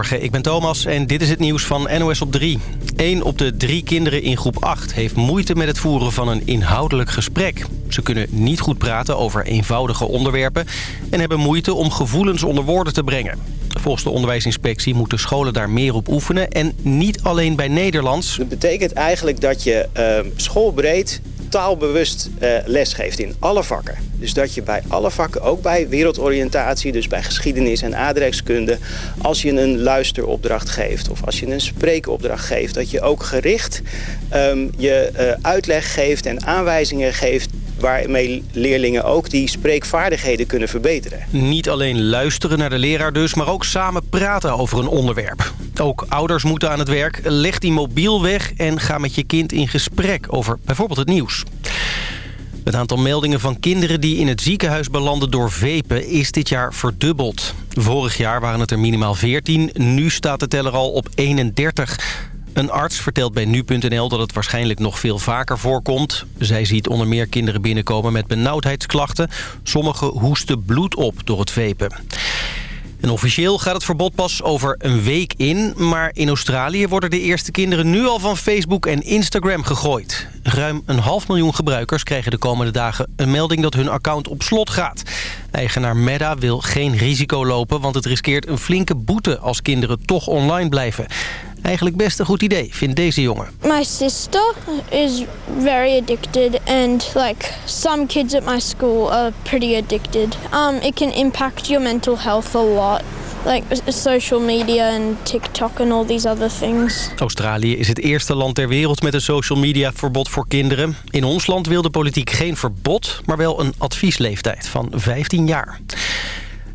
Goedemorgen, ik ben Thomas en dit is het nieuws van NOS op 3. Eén op de drie kinderen in groep 8 heeft moeite met het voeren van een inhoudelijk gesprek. Ze kunnen niet goed praten over eenvoudige onderwerpen... en hebben moeite om gevoelens onder woorden te brengen. Volgens de onderwijsinspectie moeten scholen daar meer op oefenen... en niet alleen bij Nederlands. Dat betekent eigenlijk dat je uh, schoolbreed taalbewust uh, lesgeeft in alle vakken. Dus dat je bij alle vakken, ook bij wereldoriëntatie, dus bij geschiedenis en aardrijkskunde, als je een luisteropdracht geeft of als je een spreekopdracht geeft, dat je ook gericht um, je uh, uitleg geeft en aanwijzingen geeft waarmee leerlingen ook die spreekvaardigheden kunnen verbeteren. Niet alleen luisteren naar de leraar dus, maar ook samen praten over een onderwerp. Ook ouders moeten aan het werk. Leg die mobiel weg en ga met je kind in gesprek over bijvoorbeeld het nieuws. Het aantal meldingen van kinderen die in het ziekenhuis belanden door vepen is dit jaar verdubbeld. Vorig jaar waren het er minimaal 14, nu staat de teller al op 31. Een arts vertelt bij nu.nl dat het waarschijnlijk nog veel vaker voorkomt. Zij ziet onder meer kinderen binnenkomen met benauwdheidsklachten. Sommigen hoesten bloed op door het vepen. En officieel gaat het verbod pas over een week in. Maar in Australië worden de eerste kinderen nu al van Facebook en Instagram gegooid. Ruim een half miljoen gebruikers krijgen de komende dagen een melding dat hun account op slot gaat. Eigenaar Meta wil geen risico lopen, want het riskeert een flinke boete als kinderen toch online blijven. Eigenlijk best een goed idee, vindt deze jongen. My sister is very addicted and like some kids at my school are pretty addicted. Um, it can impact your mental health a lot. Like social media and TikTok and all these other things. Australië is het eerste land ter wereld met een social media verbod voor kinderen. In ons land wil de politiek geen verbod, maar wel een adviesleeftijd van 15 jaar.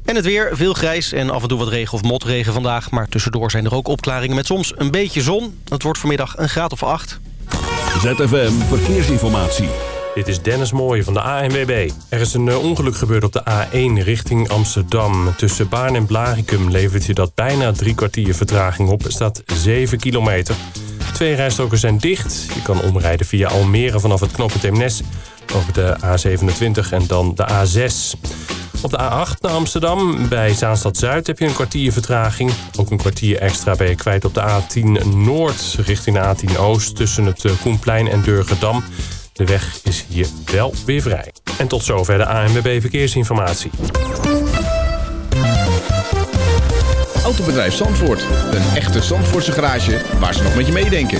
En het weer, veel grijs en af en toe wat regen of motregen vandaag. Maar tussendoor zijn er ook opklaringen met soms een beetje zon. Het wordt vanmiddag een graad of 8. ZFM Verkeersinformatie. Dit is Dennis Mooij van de ANWB. Er is een eh, ongeluk gebeurd op de A1 richting Amsterdam. Tussen Baarn en Blarikum levert je dat bijna drie kwartier vertraging op. Er staat 7 kilometer. Twee rijstroken zijn dicht. Je kan omrijden via Almere vanaf het knooppunt Eemnes... over de A27 en dan de A6. Op de A8 naar Amsterdam, bij Zaanstad-Zuid heb je een kwartier vertraging. Ook een kwartier extra ben je kwijt op de A10 Noord richting de A10 Oost... tussen het eh, Koenplein en Durgedam. De weg is hier wel weer vrij. En tot zover de ANWB Verkeersinformatie. Autobedrijf Zandvoort. Een echte Zandvoortse garage waar ze nog met je meedenken.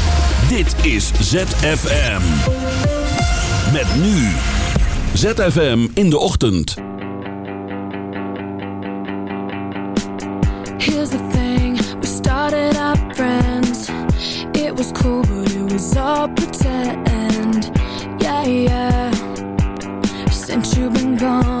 Dit is ZFM. Met nu. ZFM in de ochtend. Here's the thing, we started out friends. It was cool, but it was all pretend. Yeah, yeah. Since you've been gone,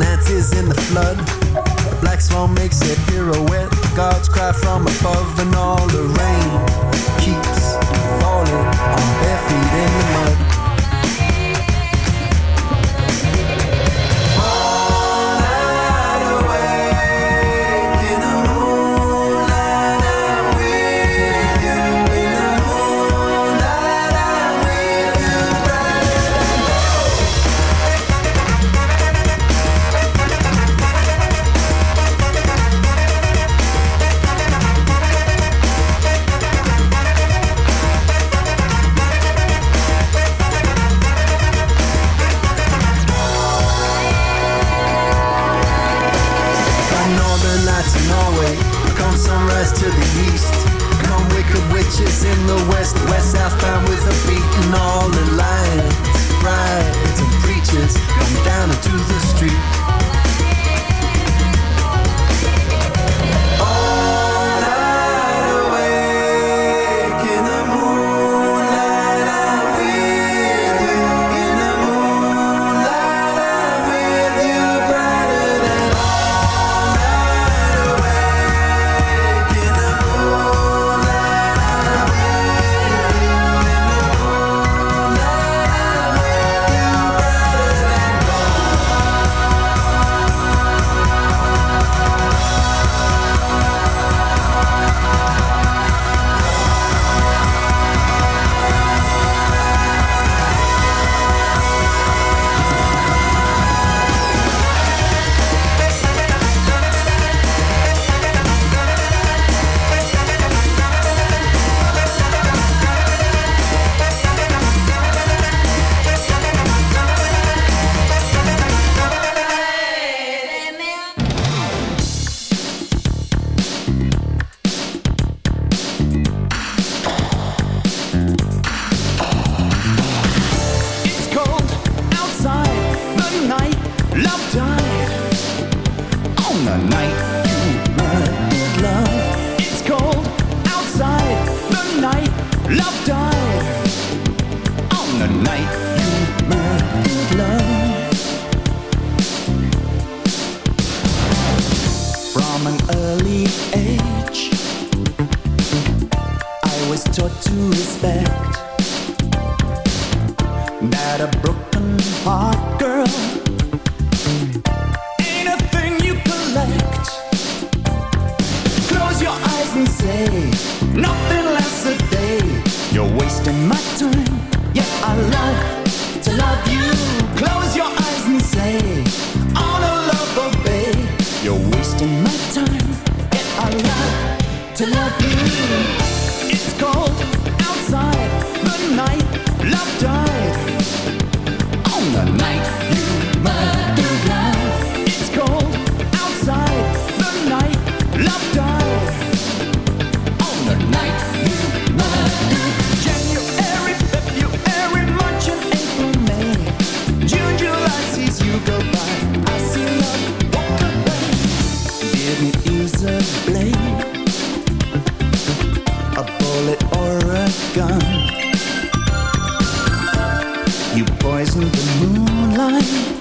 Nancy's in the flood. The black swan makes a pirouette. Gods cry from above, and all the rain keeps falling on bare feet in the mud. A bullet or a gun. You poisoned the moonlight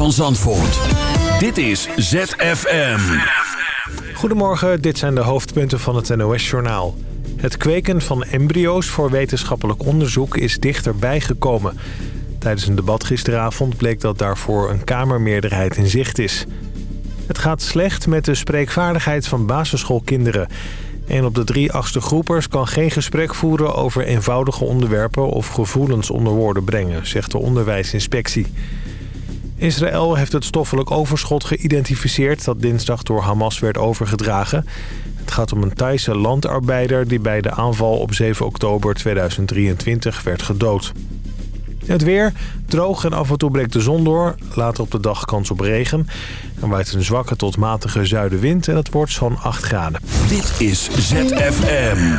van Zandvoort. Dit is ZFM. Goedemorgen, dit zijn de hoofdpunten van het NOS-journaal. Het kweken van embryo's voor wetenschappelijk onderzoek is dichterbij gekomen. Tijdens een debat gisteravond bleek dat daarvoor een kamermeerderheid in zicht is. Het gaat slecht met de spreekvaardigheid van basisschoolkinderen. Een op de drie achtste groepers kan geen gesprek voeren over eenvoudige onderwerpen of gevoelens onder woorden brengen, zegt de onderwijsinspectie. Israël heeft het stoffelijk overschot geïdentificeerd dat dinsdag door Hamas werd overgedragen. Het gaat om een Thaise landarbeider die bij de aanval op 7 oktober 2023 werd gedood. Het weer, droog en af en toe breekt de zon door. Later op de dag kans op regen. En waait een zwakke tot matige zuidenwind en het wordt zo'n 8 graden. Dit is ZFM.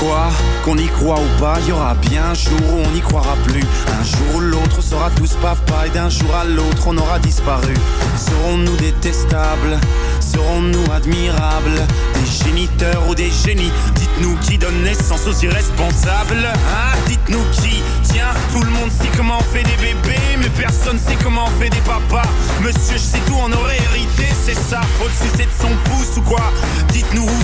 Quoi Qu'on y croit ou pas, y aura bien un jour où on n'y croira plus. Un jour ou l'autre, on sera tous papa et d'un jour à l'autre, on aura disparu. Serons-nous détestables? Serons-nous admirables? Des géniteurs ou des génies? Dites-nous qui donne naissance aux irresponsables Hein? Dites-nous qui? Tiens, tout le monde sait comment on fait des bébés Mais personne sait comment on fait des papas. Monsieur, je sais tout, on aurait hérité, c'est ça Faut le sucer de son pouce ou quoi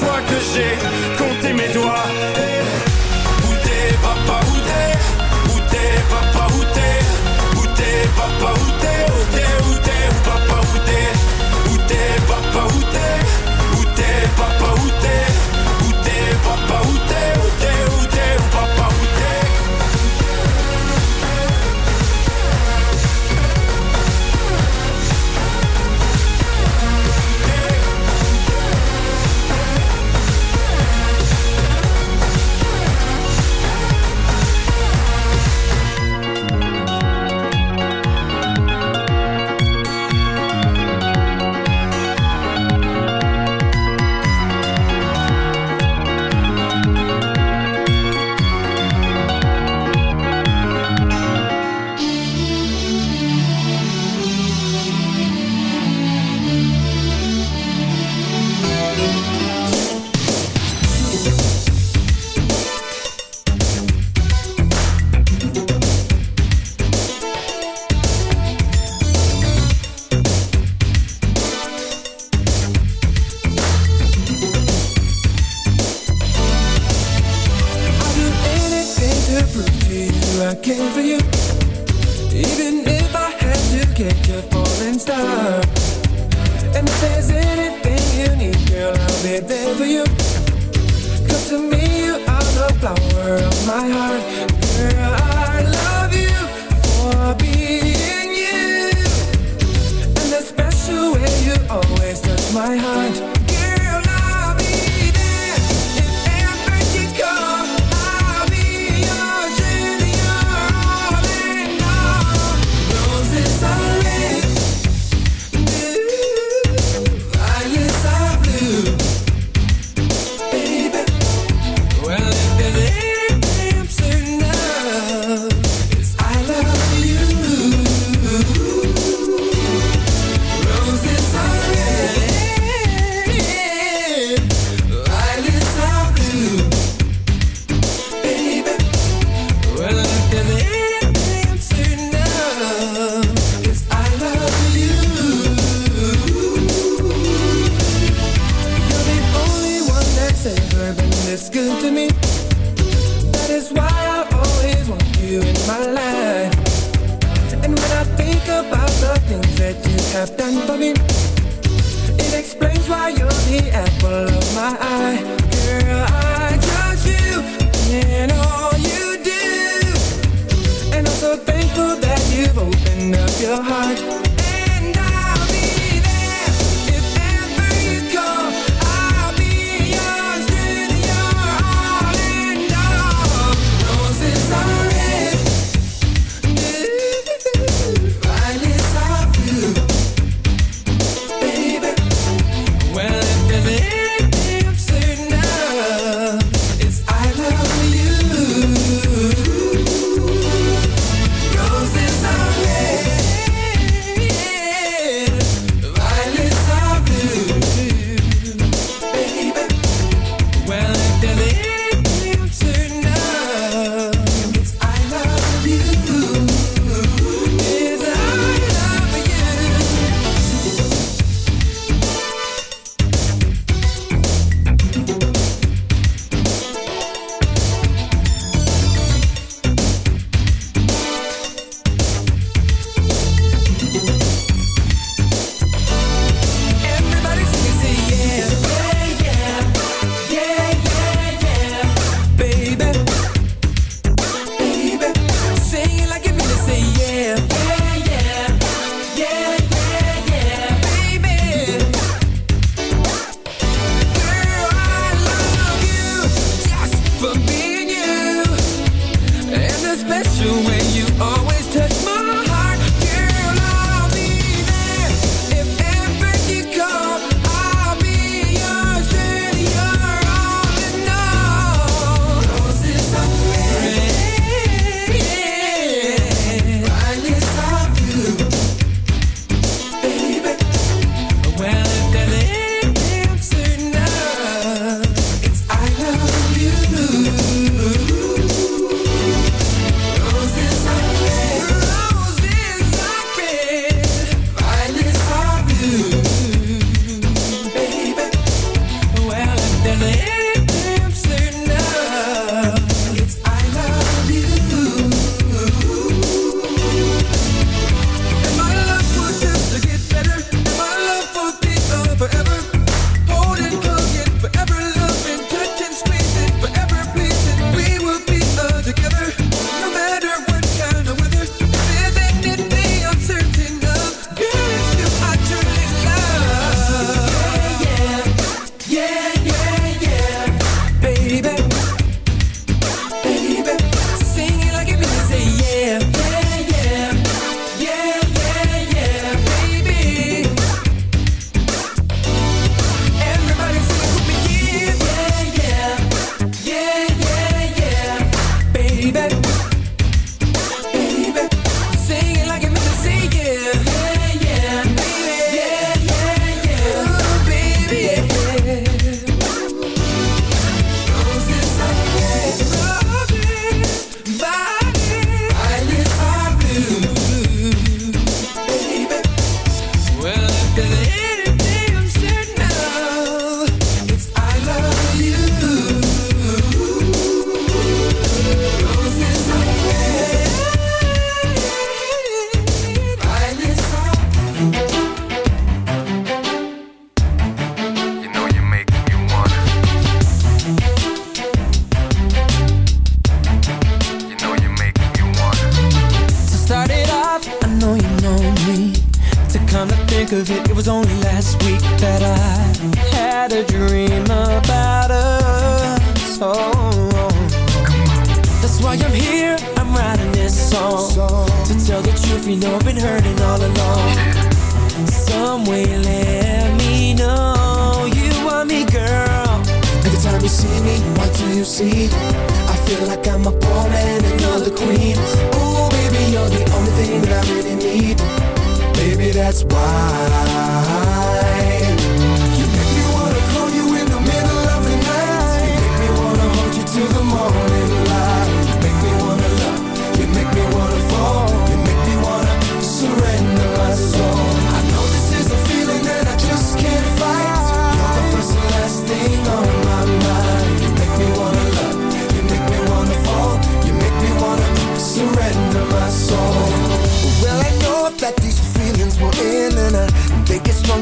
fois que j'ai compté mes doigts. Eh, Où t'es papa, où t'es Où t'es papa, où t'es Où t'es papa, où t'es Où t'es, où t'es, papa, où t'es Où t'es papa, où t'es Où t'es papa, où t'es papa, où special way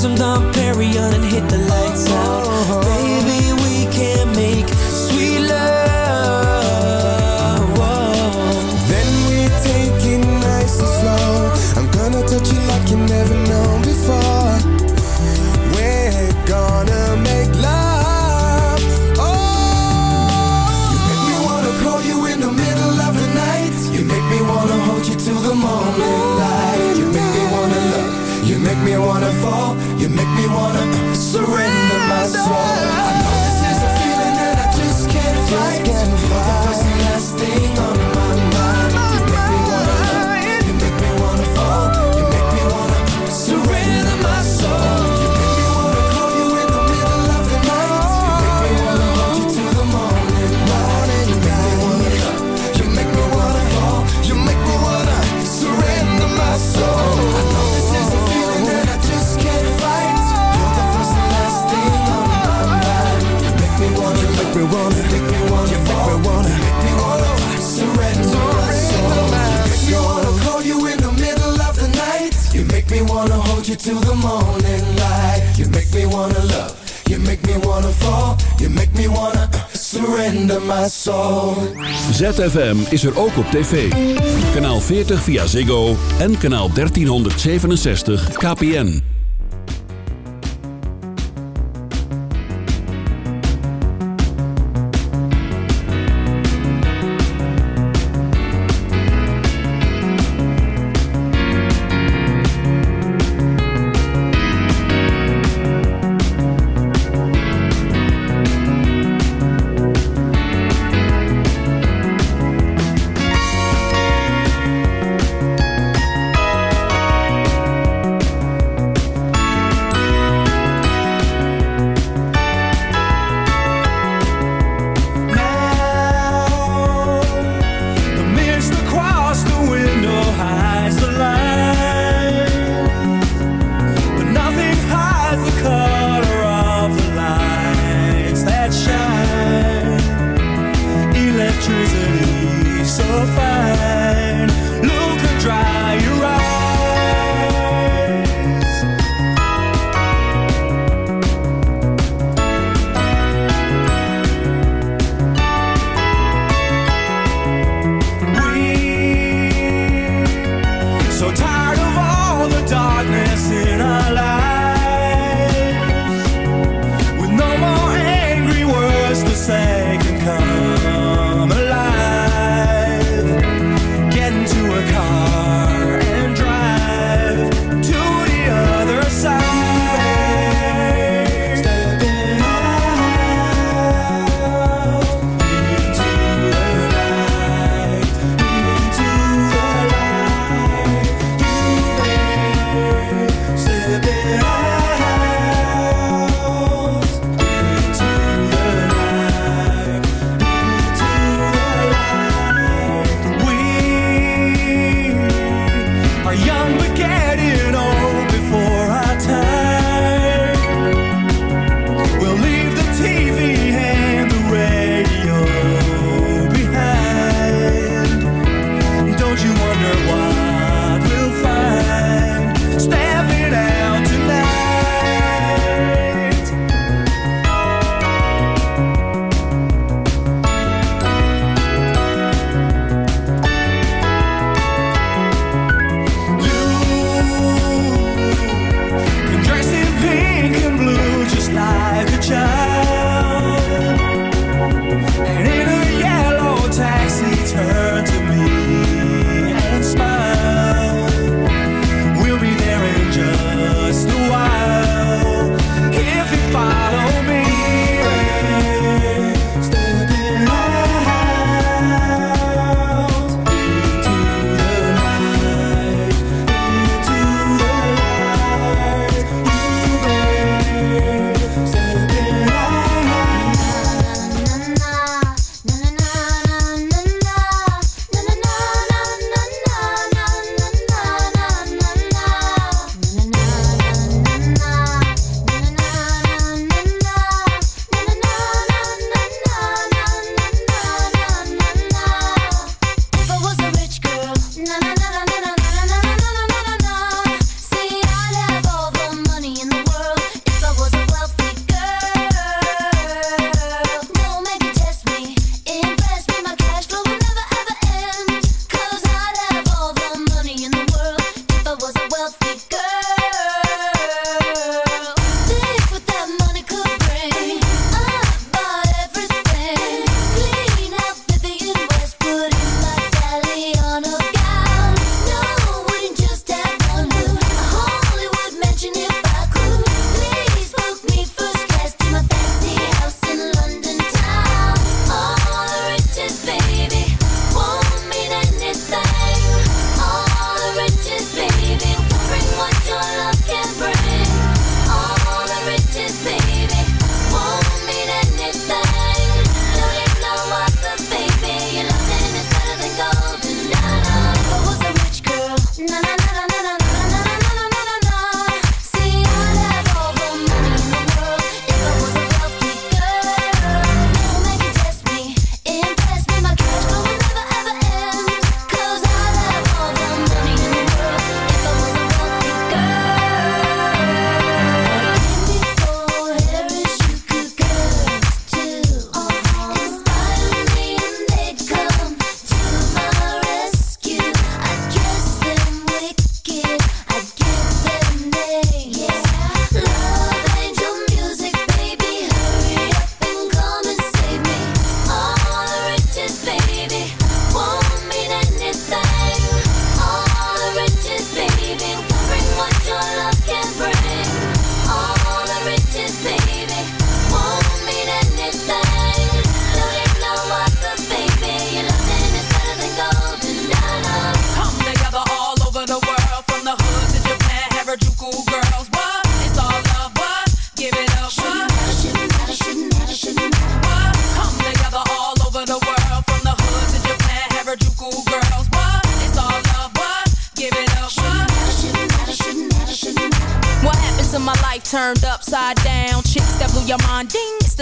some Dom Perignon and hit the lights out. morning light. You make me wanna love, you make me wanna fall, you make me wanna uh, surrender my soul. ZFM is er ook op tv. Kanaal 40 via Ziggo en kanaal 1367 KPN.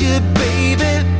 you, baby.